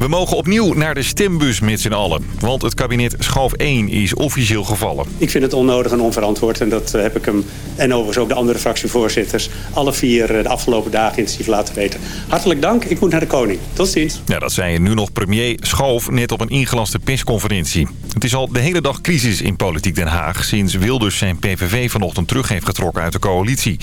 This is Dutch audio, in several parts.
We mogen opnieuw naar de stembus met z'n allen. Want het kabinet Schoof 1 is officieel gevallen. Ik vind het onnodig en onverantwoord. En dat eh, heb ik hem, en overigens ook de andere fractievoorzitters... alle vier eh, de afgelopen dagen intensief laten weten. Hartelijk dank, ik moet naar de koning. Tot ziens. Ja, dat zei nu nog premier Schoof net op een ingelaste persconferentie. Het is al de hele dag crisis in politiek Den Haag... sinds Wilders zijn PVV vanochtend terug heeft getrokken uit de coalitie.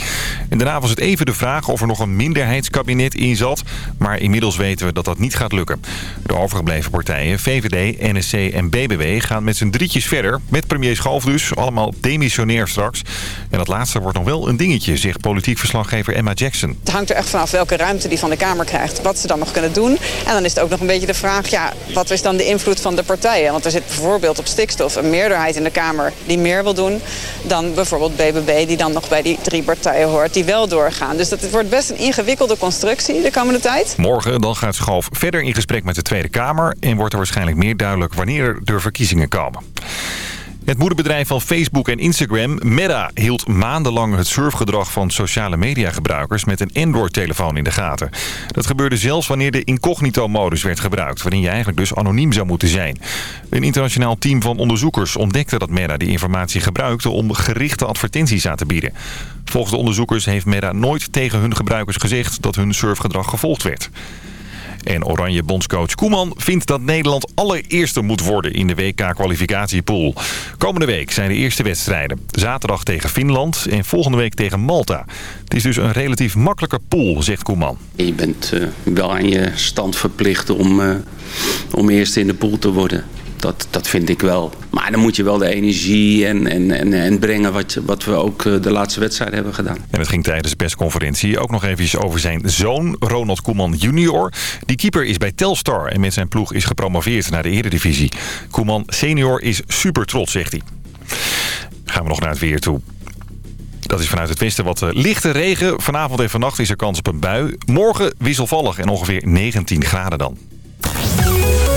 En daarna was het even de vraag of er nog een minderheidskabinet in zat... maar inmiddels weten we dat dat niet gaat lukken. De overgebleven partijen, VVD, NSC en BBW, gaan met z'n drietjes verder. Met premier Schoof dus, allemaal demissionair straks. En dat laatste wordt nog wel een dingetje, zegt politiek verslaggever Emma Jackson. Het hangt er echt vanaf welke ruimte die van de Kamer krijgt, wat ze dan nog kunnen doen. En dan is het ook nog een beetje de vraag, ja, wat is dan de invloed van de partijen? Want er zit bijvoorbeeld op stikstof een meerderheid in de Kamer die meer wil doen... dan bijvoorbeeld BBB, die dan nog bij die drie partijen hoort, die wel doorgaan. Dus dat wordt best een ingewikkelde constructie de komende tijd. Morgen dan gaat Schoof verder in gesprek met de Tweede Kamer... en wordt er waarschijnlijk meer duidelijk wanneer er verkiezingen komen. Het moederbedrijf van Facebook en Instagram, Meta, hield maandenlang het surfgedrag van sociale mediagebruikers met een Android-telefoon in de gaten. Dat gebeurde zelfs wanneer de incognito-modus werd gebruikt, waarin je eigenlijk dus anoniem zou moeten zijn. Een internationaal team van onderzoekers ontdekte dat Meta die informatie gebruikte om gerichte advertenties aan te bieden. Volgens de onderzoekers heeft Meta nooit tegen hun gebruikers gezegd dat hun surfgedrag gevolgd werd. En Oranje bondscoach Koeman vindt dat Nederland allereerste moet worden in de WK-kwalificatiepool. Komende week zijn de eerste wedstrijden. Zaterdag tegen Finland en volgende week tegen Malta. Het is dus een relatief makkelijke pool, zegt Koeman. Je bent uh, wel aan je stand verplicht om, uh, om eerste in de pool te worden. Dat, dat vind ik wel. Maar dan moet je wel de energie en, en, en, en brengen wat, wat we ook eh, de laatste wedstrijd hebben gedaan. En het ging tijdens de persconferentie ook nog even over zijn zoon, Ronald Koeman junior. Die keeper is bij Telstar en met zijn ploeg is gepromoveerd naar de eredivisie. Koeman senior is super trots, zegt hij. Gaan we nog naar het weer toe. Dat is vanuit het westen wat lichte regen. Vanavond en vannacht is er kans op een bui. Morgen wisselvallig en ongeveer 19 graden dan.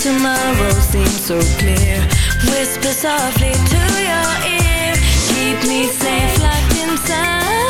tomorrow seems so clear. Whisper softly to your ear. Keep me safe locked inside.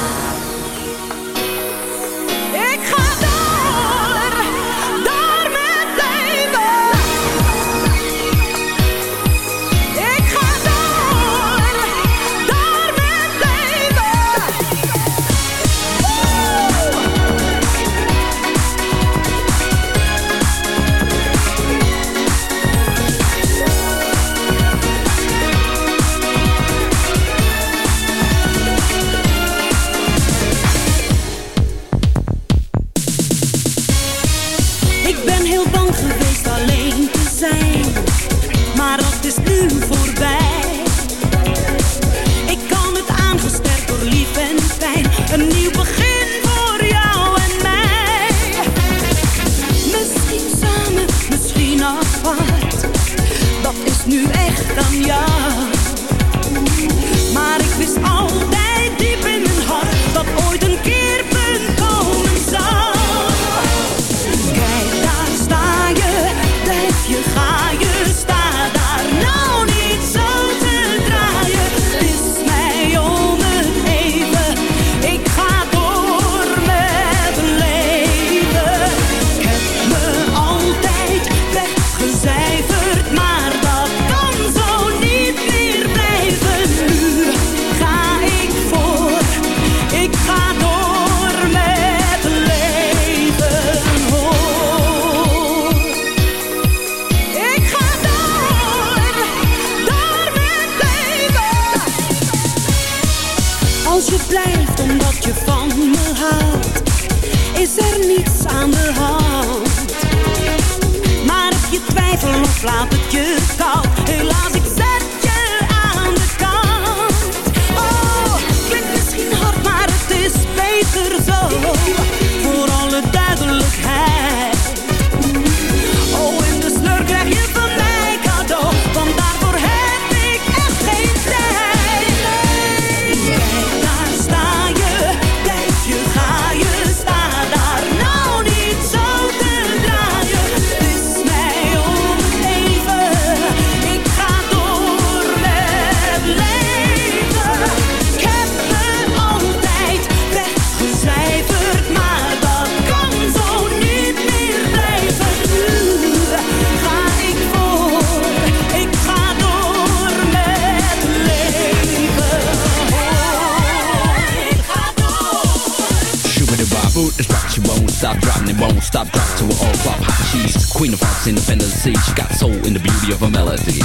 stop dropping, it won't stop drop to an all flop. Hot cheese, queen of hearts in the. She got soul in the beauty of a melody.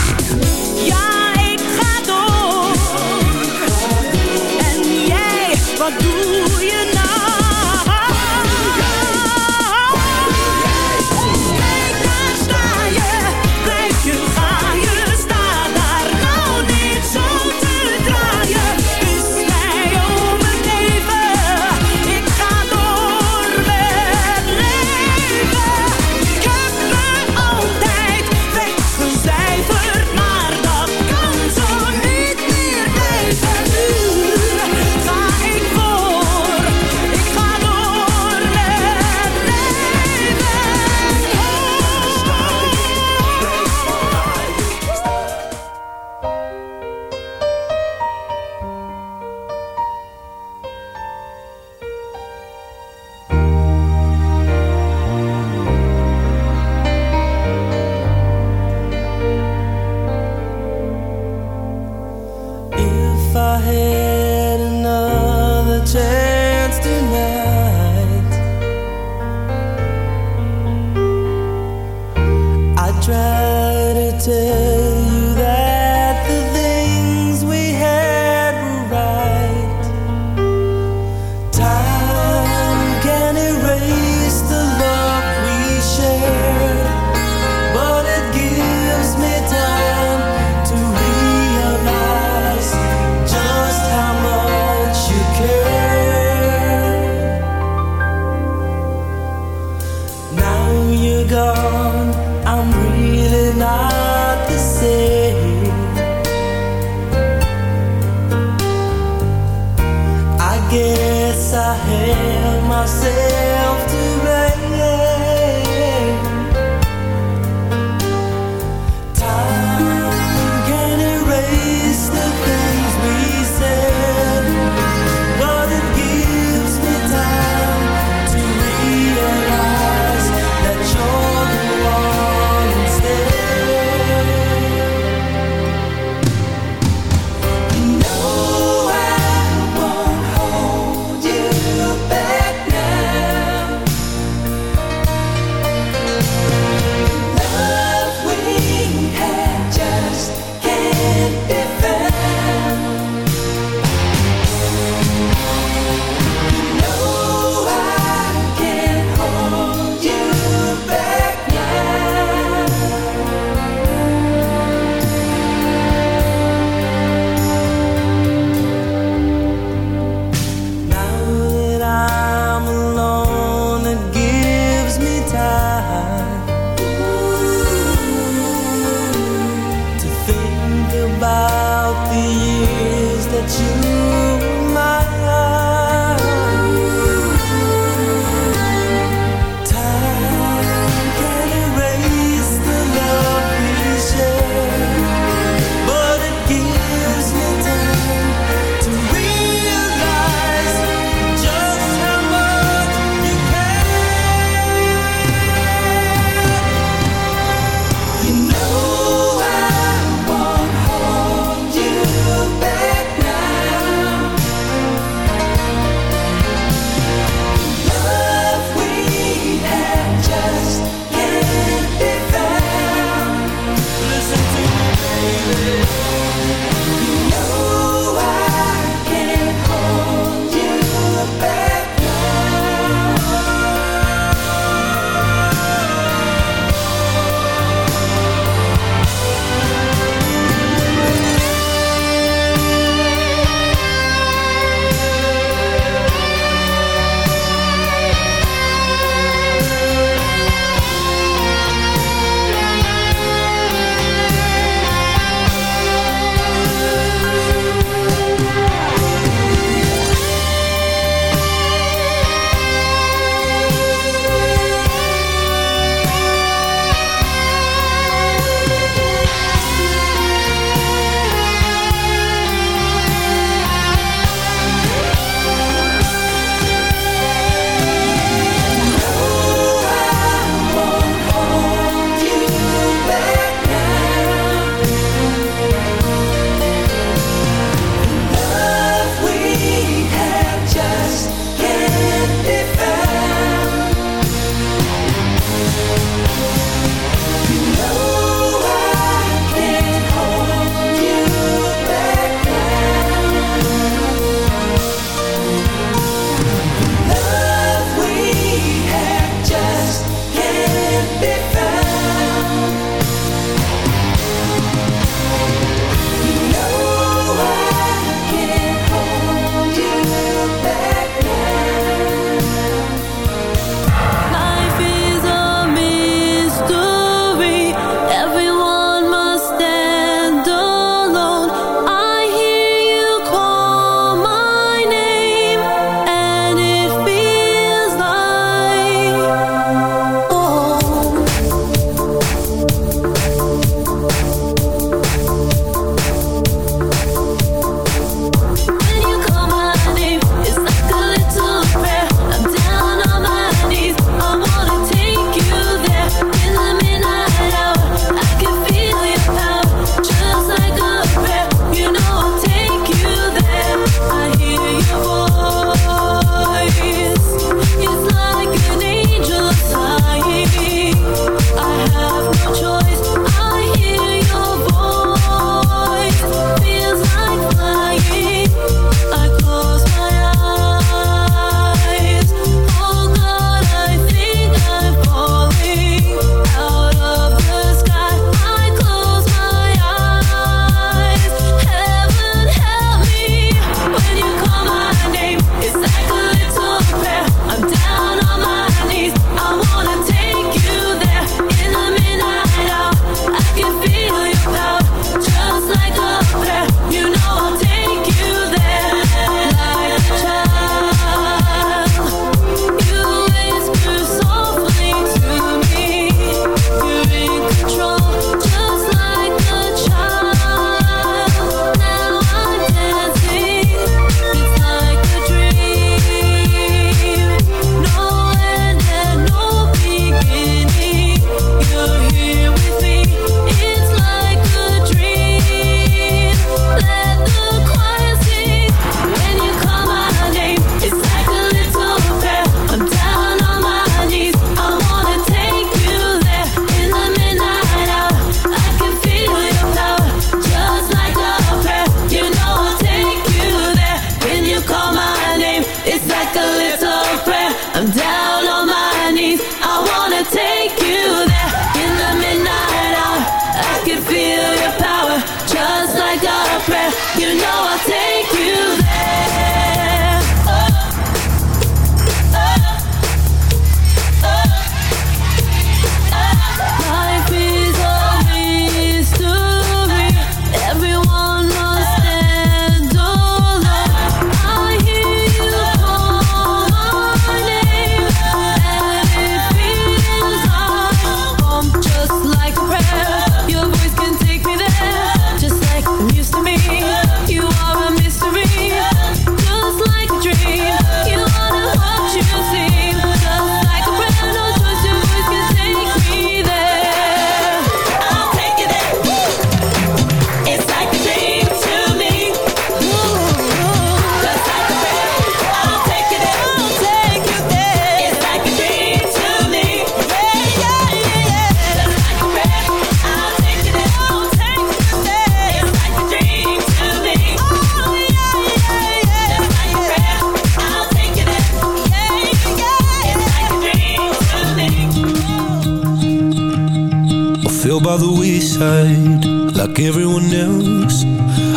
Ja, ik ga door. En jij, wat doe je nou?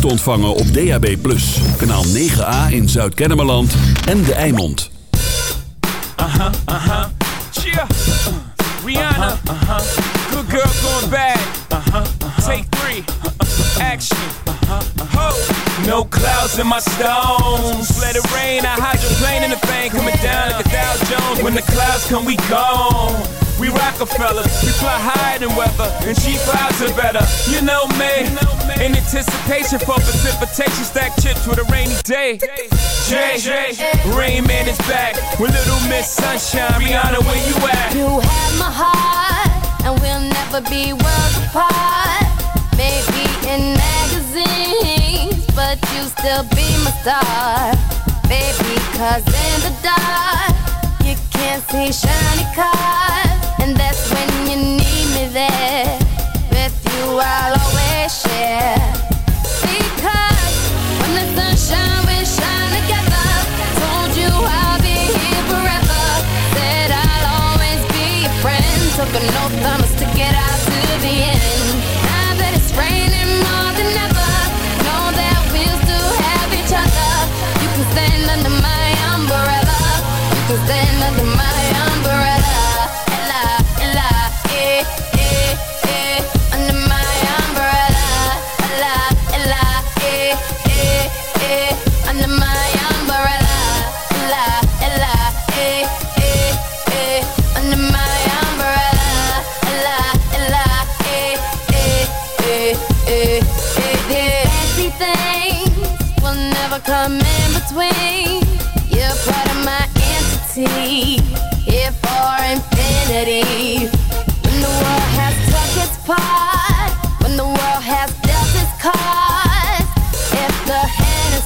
te ontvangen op DAB+. Kanaal 9A in Zuid-Kennemerland en De Eimond. Uh-huh, uh-huh. Yeah. Rihanna. Uh-huh. Good girl going bad. Uh-huh. Take three. Action. Ho. No clouds in my stones. When the clouds come, we gone. We Rockefellers, we fly higher than weather, and cheap vibes are better. You know me, in anticipation for precipitation, stack chips with a rainy day. Jay, Rain Man is back with Little Miss Sunshine. Rihanna, where you at? You have my heart, and we'll never be worlds apart. Maybe in magazines, but you still be my star. Baby, cause in the dark, can't see shiny cars. And that's when you need me there. With you, I'll always share. Because when the sunshine, we shine together. Told you I'll be here forever. Said I'll always be your friend. Took an oath,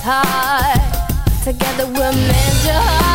high. Together we'll mend your heart.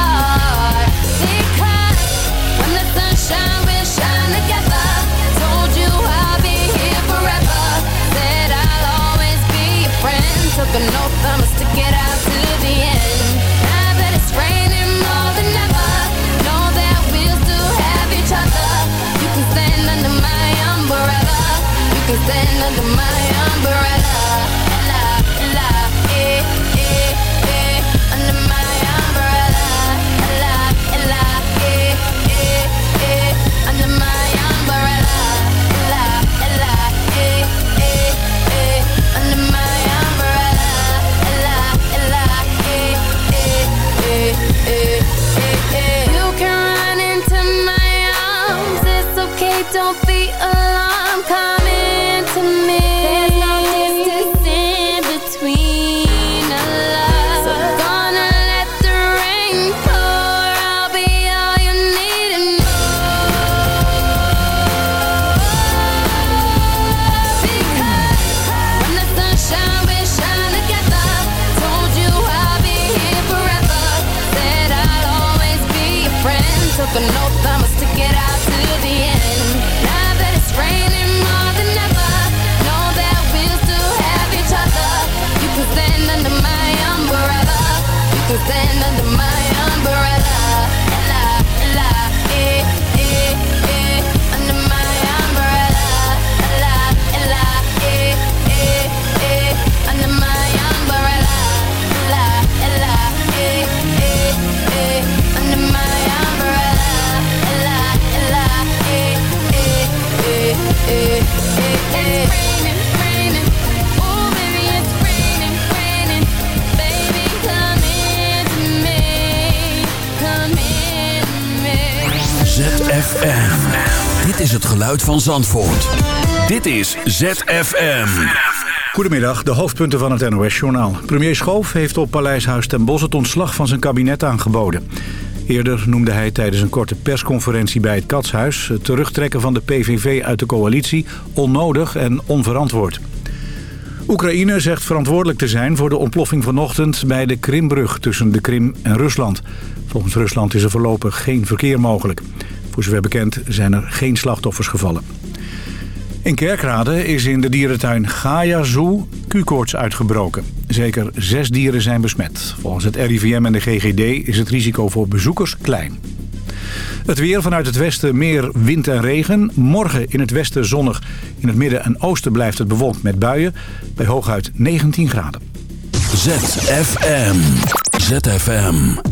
ZFM. Dit is het geluid van Zandvoort. Dit is ZFM. Goedemiddag, de hoofdpunten van het NOS-journaal. Premier Schoof heeft op Paleishuis ten Bos het ontslag van zijn kabinet aangeboden. Eerder noemde hij tijdens een korte persconferentie bij het Katshuis... het terugtrekken van de PVV uit de coalitie onnodig en onverantwoord. Oekraïne zegt verantwoordelijk te zijn voor de ontploffing vanochtend... bij de Krimbrug tussen de Krim en Rusland. Volgens Rusland is er voorlopig geen verkeer mogelijk. Voor zover bekend zijn er geen slachtoffers gevallen. In Kerkrade is in de dierentuin Gaia Zoo Q-koorts uitgebroken. Zeker zes dieren zijn besmet. Volgens het RIVM en de GGD is het risico voor bezoekers klein. Het weer vanuit het westen meer wind en regen. Morgen in het westen zonnig. In het midden en oosten blijft het bewolkt met buien. Bij hooguit 19 graden. ZFM. ZFM.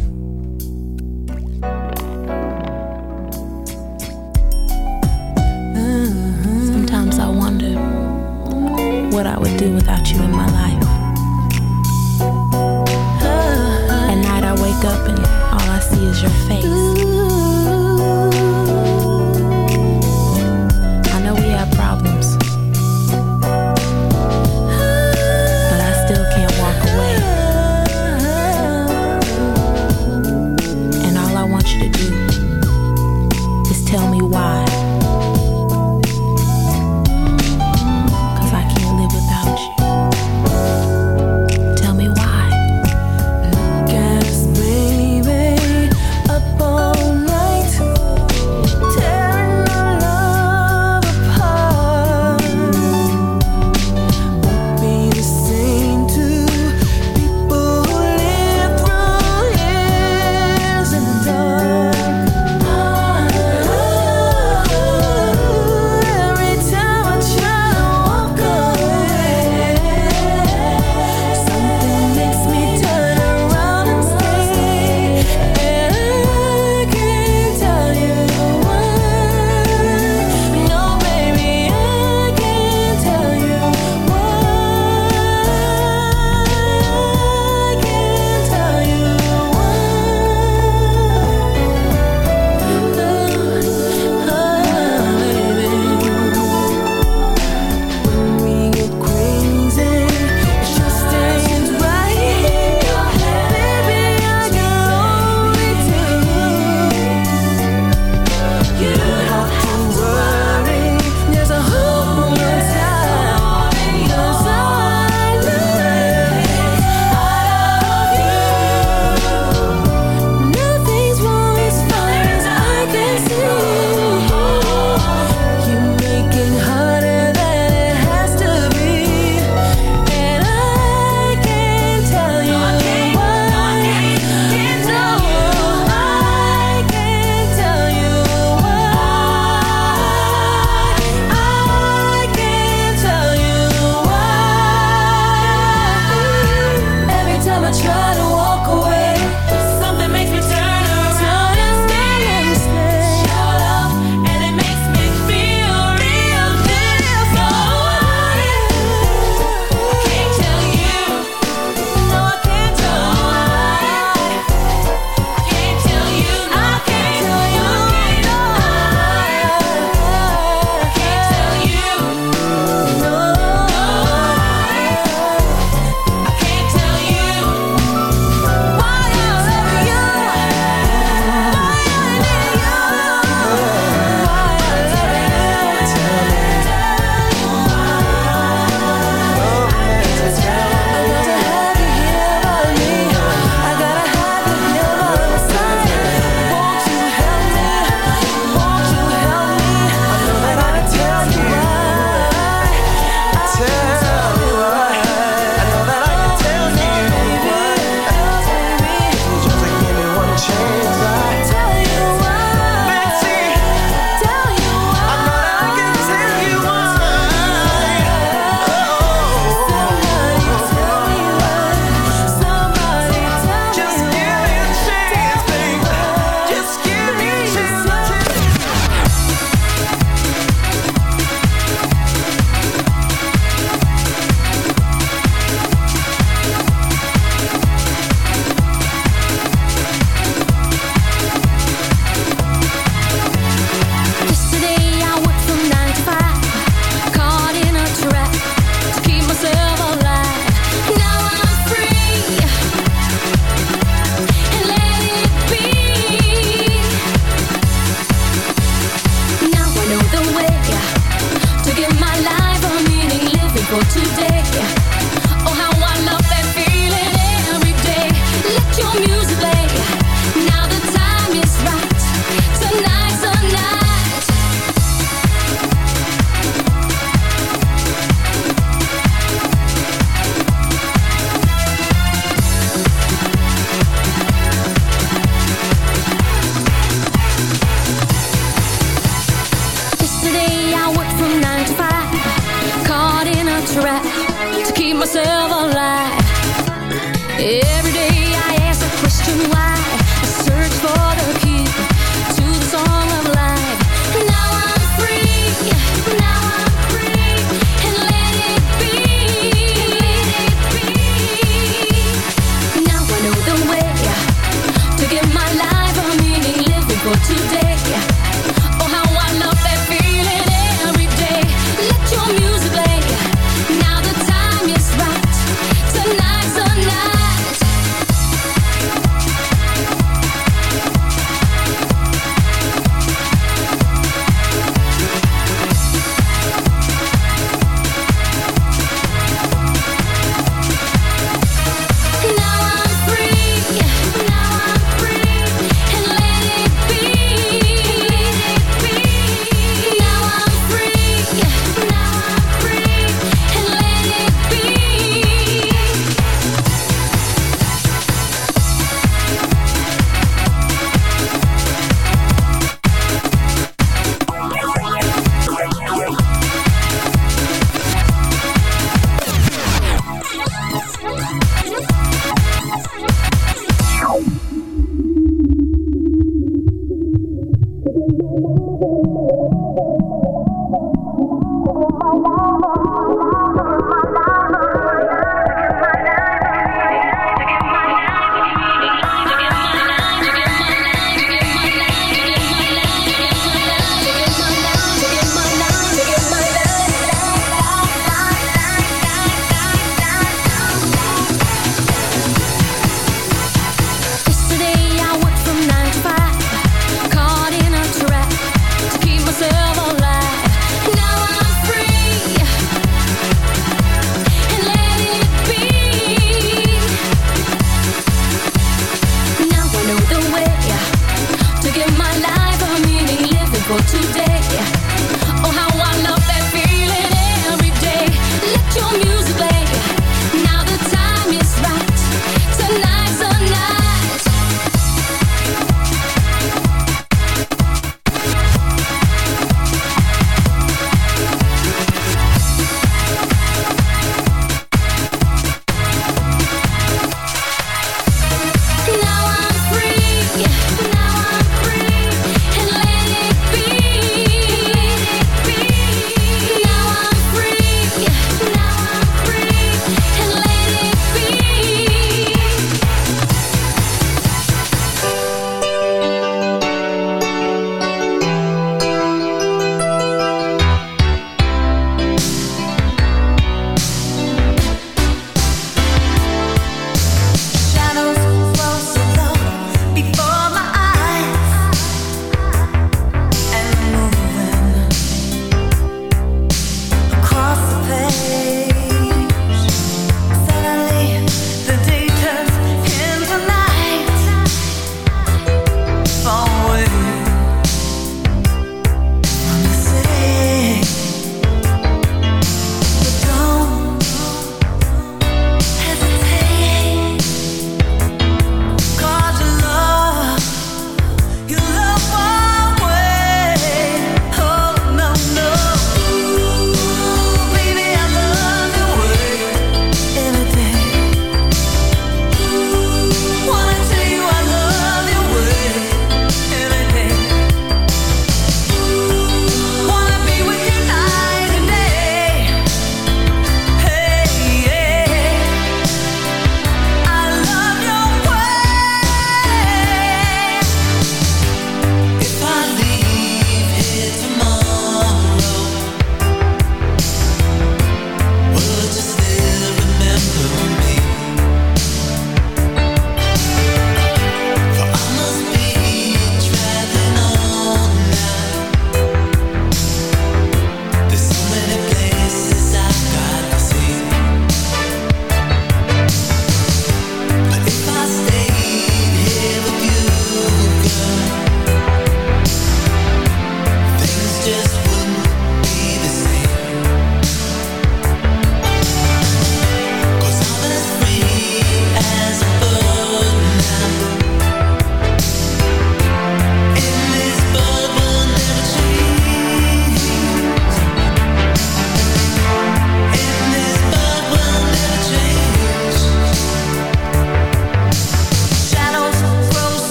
your face.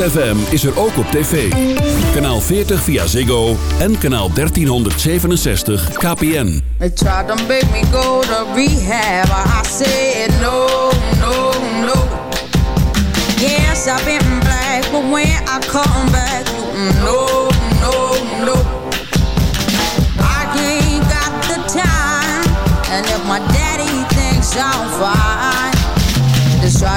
ZFM is er ook op tv. Kanaal 40 via Ziggo en kanaal 1367 KPN. They tried to make. I no, no, no. Been black, when I come back, no, no, no. I ain't got the time. And if my daddy thinks I'm fine.